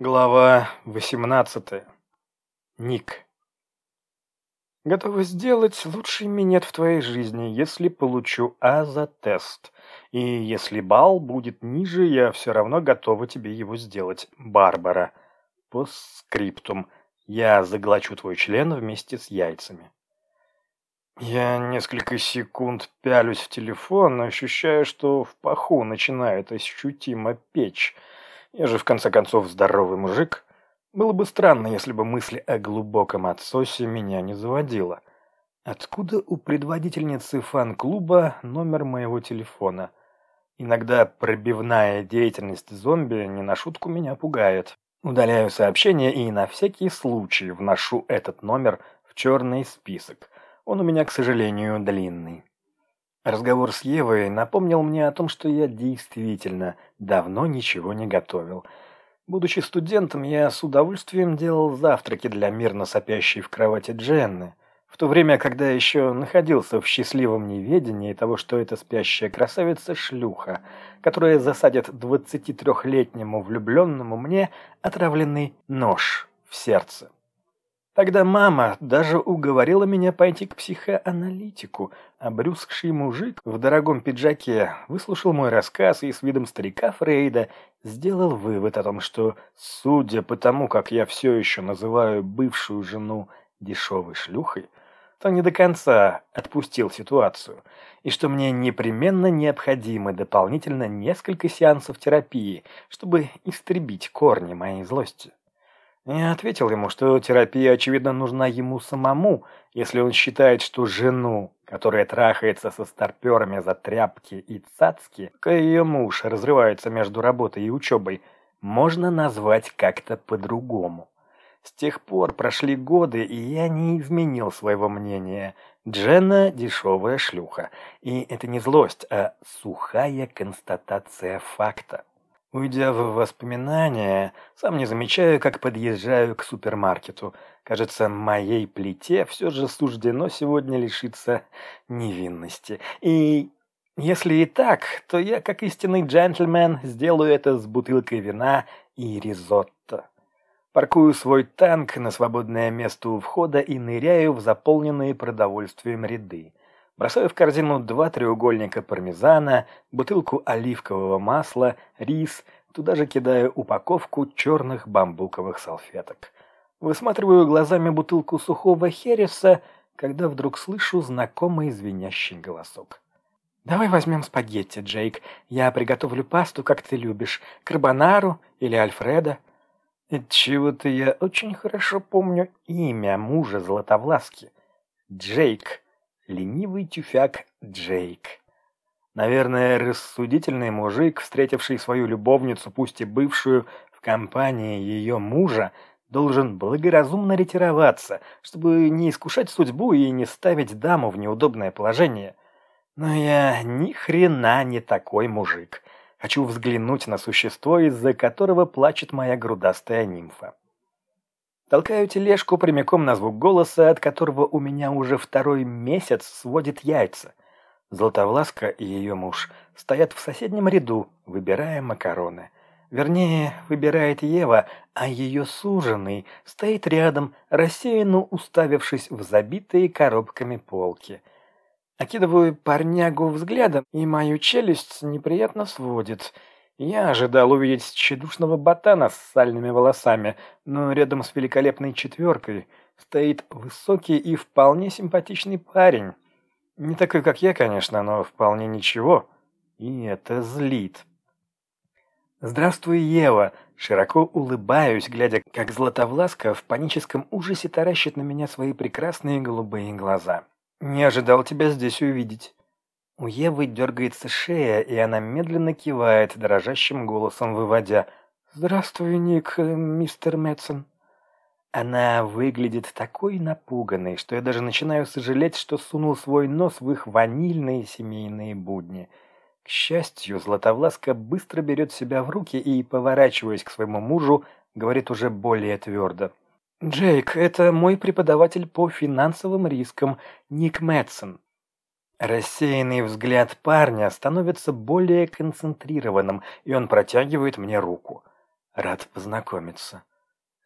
Глава 18. Ник. Готова сделать лучший минет в твоей жизни, если получу А за тест. И если балл будет ниже, я все равно готова тебе его сделать. Барбара. По скриптум. Я заглочу твой член вместе с яйцами. Я несколько секунд пялюсь в телефон, ощущая, что в паху начинает ощутимо печь. Я же, в конце концов, здоровый мужик. Было бы странно, если бы мысли о глубоком отсосе меня не заводила. Откуда у предводительницы фан-клуба номер моего телефона? Иногда пробивная деятельность зомби не на шутку меня пугает. Удаляю сообщение и на всякий случай вношу этот номер в черный список. Он у меня, к сожалению, длинный. Разговор с Евой напомнил мне о том, что я действительно давно ничего не готовил. Будучи студентом, я с удовольствием делал завтраки для мирно сопящей в кровати Дженны, в то время, когда еще находился в счастливом неведении того, что эта спящая красавица-шлюха, которая засадит 23-летнему влюбленному мне отравленный нож в сердце. Тогда мама даже уговорила меня пойти к психоаналитику, а брюскший мужик в дорогом пиджаке выслушал мой рассказ и с видом старика Фрейда сделал вывод о том, что, судя по тому, как я все еще называю бывшую жену дешевой шлюхой, то не до конца отпустил ситуацию, и что мне непременно необходимы дополнительно несколько сеансов терапии, чтобы истребить корни моей злости. Я ответил ему, что терапия, очевидно, нужна ему самому, если он считает, что жену, которая трахается со старперами за тряпки и цацки, пока ее муж разрывается между работой и учебой, можно назвать как-то по-другому. С тех пор прошли годы, и я не изменил своего мнения. Дженна – дешевая шлюха. И это не злость, а сухая констатация факта. Уйдя в воспоминания, сам не замечаю, как подъезжаю к супермаркету. Кажется, моей плите все же суждено сегодня лишиться невинности. И если и так, то я, как истинный джентльмен, сделаю это с бутылкой вина и ризотто. Паркую свой танк на свободное место у входа и ныряю в заполненные продовольствием ряды. Бросаю в корзину два треугольника пармезана, бутылку оливкового масла, рис, туда же кидаю упаковку черных бамбуковых салфеток. Высматриваю глазами бутылку сухого хереса, когда вдруг слышу знакомый звенящий голосок. «Давай возьмем спагетти, Джейк. Я приготовлю пасту, как ты любишь. Карбонару или Альфреда». Чего-то я очень хорошо помню имя мужа Златовласки. Джейк ленивый тюфяк Джейк. Наверное, рассудительный мужик, встретивший свою любовницу, пусть и бывшую, в компании ее мужа, должен благоразумно ретироваться, чтобы не искушать судьбу и не ставить даму в неудобное положение. Но я ни хрена не такой мужик. Хочу взглянуть на существо, из-за которого плачет моя грудастая нимфа. Толкаю тележку прямиком на звук голоса, от которого у меня уже второй месяц сводит яйца. Златовласка и ее муж стоят в соседнем ряду, выбирая макароны. Вернее, выбирает Ева, а ее суженый стоит рядом, рассеянно уставившись в забитые коробками полки. Окидываю парнягу взглядом, и мою челюсть неприятно сводит — я ожидал увидеть тщедушного ботана с сальными волосами, но рядом с великолепной четверкой стоит высокий и вполне симпатичный парень. Не такой, как я, конечно, но вполне ничего. И это злит. «Здравствуй, Ева!» Широко улыбаюсь, глядя, как Златовласка в паническом ужасе таращит на меня свои прекрасные голубые глаза. «Не ожидал тебя здесь увидеть». У Евы дергается шея, и она медленно кивает, дрожащим голосом выводя «Здравствуй, Ник, э, мистер Мэтсон». Она выглядит такой напуганной, что я даже начинаю сожалеть, что сунул свой нос в их ванильные семейные будни. К счастью, Златовласка быстро берет себя в руки и, поворачиваясь к своему мужу, говорит уже более твердо. «Джейк, это мой преподаватель по финансовым рискам, Ник Мэтсон. Рассеянный взгляд парня становится более концентрированным, и он протягивает мне руку. Рад познакомиться.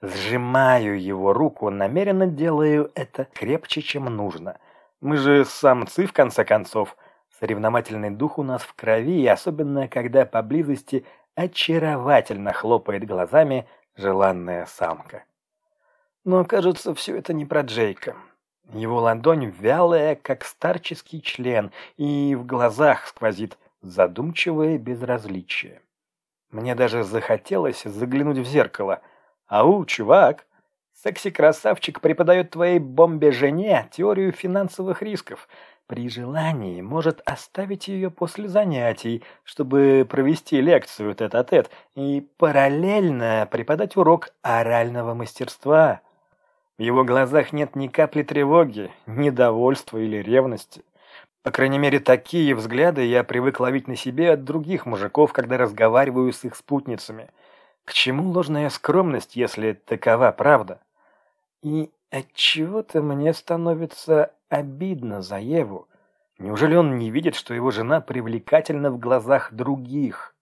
Сжимаю его руку, намеренно делаю это крепче, чем нужно. Мы же самцы, в конце концов. Соревновательный дух у нас в крови, и особенно, когда поблизости очаровательно хлопает глазами желанная самка. Но, кажется, все это не про Джейка. Его ладонь вялая, как старческий член, и в глазах сквозит задумчивое безразличие. Мне даже захотелось заглянуть в зеркало. «Ау, чувак! Секси-красавчик преподает твоей бомбе-жене теорию финансовых рисков. При желании может оставить ее после занятий, чтобы провести лекцию тет-а-тет -тет и параллельно преподать урок орального мастерства». В его глазах нет ни капли тревоги, недовольства или ревности. По крайней мере, такие взгляды я привык ловить на себе от других мужиков, когда разговариваю с их спутницами. К чему ложная скромность, если такова правда? И от чего то мне становится обидно за Еву. Неужели он не видит, что его жена привлекательна в глазах других?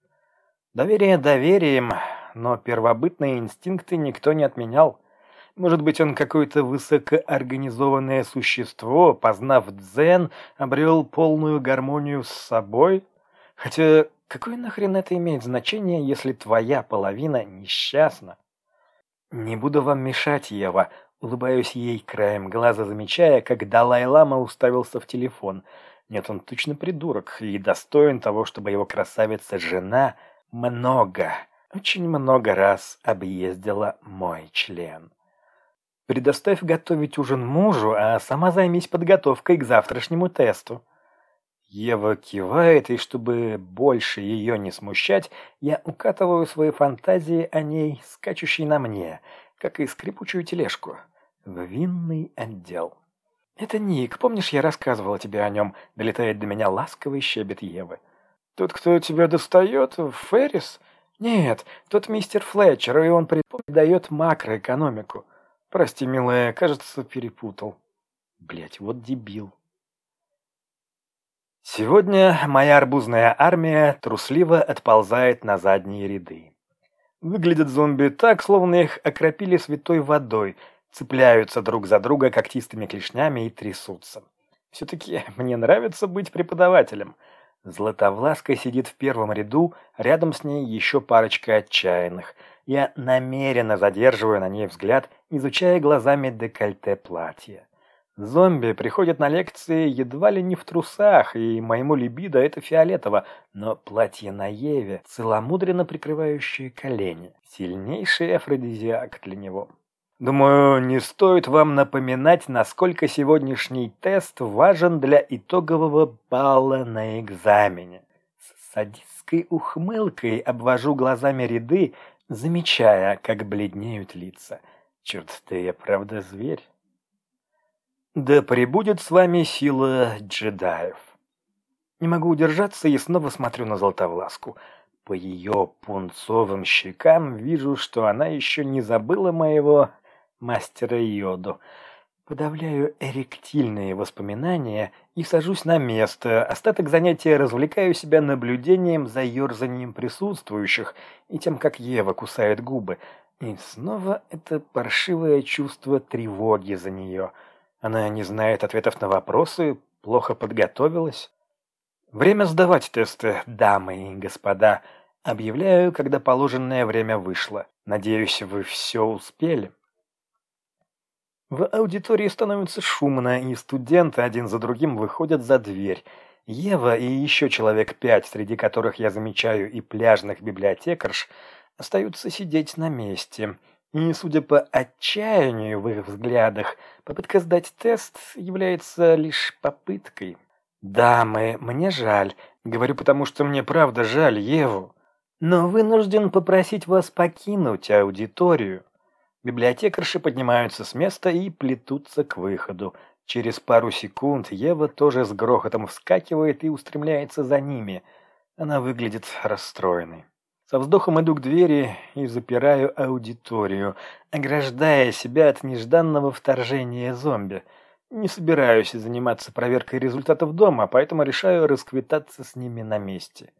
Доверие доверием, но первобытные инстинкты никто не отменял. Может быть, он какое-то высокоорганизованное существо, познав дзен, обрел полную гармонию с собой? Хотя, какое нахрен это имеет значение, если твоя половина несчастна? Не буду вам мешать, Ева, улыбаюсь ей краем глаза, замечая, как Далай-лама уставился в телефон. Нет, он точно придурок и достоин того, чтобы его красавица-жена много, очень много раз объездила мой член. Предоставь готовить ужин мужу, а сама займись подготовкой к завтрашнему тесту. Ева кивает, и чтобы больше ее не смущать, я укатываю свои фантазии о ней, скачущей на мне, как и скрипучую тележку, в винный отдел. «Это Ник, помнишь, я рассказывала тебе о нем?» Долетает до меня ласковый щебет Евы. «Тот, кто тебя достает? Феррис?» «Нет, тот мистер Флетчер, и он преподает макроэкономику». Прости, милая, кажется, перепутал. Блять, вот дебил. Сегодня моя арбузная армия трусливо отползает на задние ряды. Выглядят зомби так, словно их окропили святой водой, цепляются друг за друга когтистыми клешнями и трясутся. Все-таки мне нравится быть преподавателем. Златовласка сидит в первом ряду, рядом с ней еще парочка отчаянных – я намеренно задерживаю на ней взгляд, изучая глазами декольте платья. Зомби приходят на лекции едва ли не в трусах, и моему либидо это фиолетово, но платье на Еве, целомудренно прикрывающее колени, сильнейший афродизиак для него. Думаю, не стоит вам напоминать, насколько сегодняшний тест важен для итогового балла на экзамене. С садистской ухмылкой обвожу глазами ряды, замечая, как бледнеют лица. Черт, ты я правда зверь. Да пребудет с вами сила джедаев. Не могу удержаться и снова смотрю на Золотовласку. По ее пунцовым щекам вижу, что она еще не забыла моего мастера Йоду. Подавляю эректильные воспоминания и сажусь на место. Остаток занятия развлекаю себя наблюдением за ерзанием присутствующих и тем, как Ева кусает губы. И снова это паршивое чувство тревоги за нее. Она не знает ответов на вопросы, плохо подготовилась. Время сдавать тесты, дамы и господа. Объявляю, когда положенное время вышло. Надеюсь, вы все успели. В аудитории становится шумно, и студенты один за другим выходят за дверь. Ева и еще человек пять, среди которых я замечаю и пляжных библиотекарш, остаются сидеть на месте. И, судя по отчаянию в их взглядах, попытка сдать тест является лишь попыткой. «Дамы, мне жаль. Говорю, потому что мне правда жаль Еву. Но вынужден попросить вас покинуть аудиторию». Библиотекарши поднимаются с места и плетутся к выходу. Через пару секунд Ева тоже с грохотом вскакивает и устремляется за ними. Она выглядит расстроенной. Со вздохом иду к двери и запираю аудиторию, ограждая себя от нежданного вторжения зомби. Не собираюсь заниматься проверкой результатов дома, поэтому решаю расквитаться с ними на месте.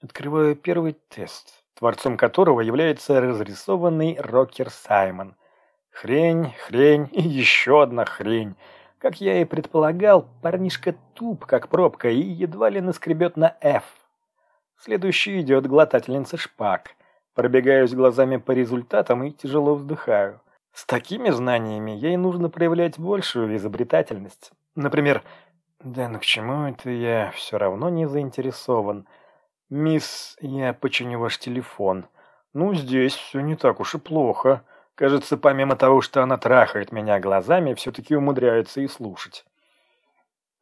Открываю первый тест. Творцом которого является разрисованный рокер Саймон. Хрень, хрень и еще одна хрень. Как я и предполагал, парнишка туп, как пробка, и едва ли наскребет на F. Следующий идет глотательница шпак. Пробегаюсь глазами по результатам и тяжело вздыхаю. С такими знаниями ей нужно проявлять большую изобретательность. Например, «Да ну к чему это я? Все равно не заинтересован. Мисс, я починю ваш телефон. Ну, здесь все не так уж и плохо. Кажется, помимо того, что она трахает меня глазами, все-таки умудряется и слушать».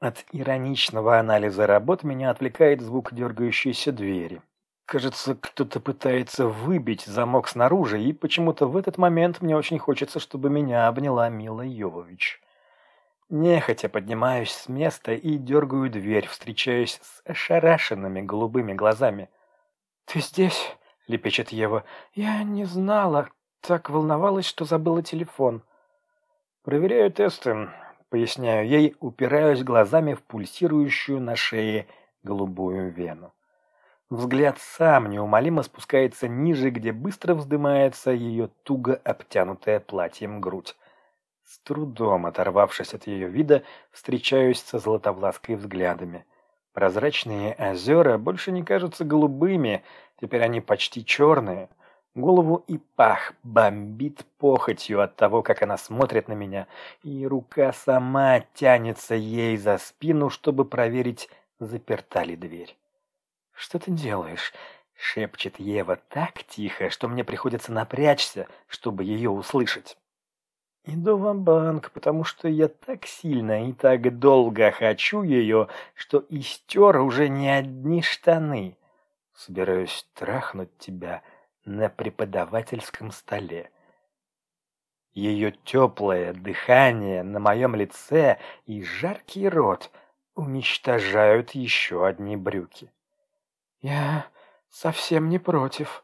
От ироничного анализа работ меня отвлекает звук дергающейся двери. Кажется, кто-то пытается выбить замок снаружи, и почему-то в этот момент мне очень хочется, чтобы меня обняла Мила Йовович. Нехотя поднимаюсь с места и дергаю дверь, встречаясь с ошарашенными голубыми глазами. «Ты здесь?» — лепечет Ева. «Я не знала. Так волновалась, что забыла телефон». «Проверяю тесты», — поясняю ей, упираюсь глазами в пульсирующую на шее голубую вену. Взгляд сам неумолимо спускается ниже, где быстро вздымается ее туго обтянутая платьем грудь. С трудом оторвавшись от ее вида, встречаюсь со златовлаской взглядами. Прозрачные озера больше не кажутся голубыми, теперь они почти черные. Голову и пах бомбит похотью от того, как она смотрит на меня, и рука сама тянется ей за спину, чтобы проверить, заперта ли дверь. «Что ты делаешь?» — шепчет Ева так тихо, что мне приходится напрячься, чтобы ее услышать. Иду в банк потому что я так сильно и так долго хочу ее, что истер уже не одни штаны. Собираюсь трахнуть тебя на преподавательском столе. Ее теплое дыхание на моем лице и жаркий рот уничтожают еще одни брюки. «Я совсем не против»,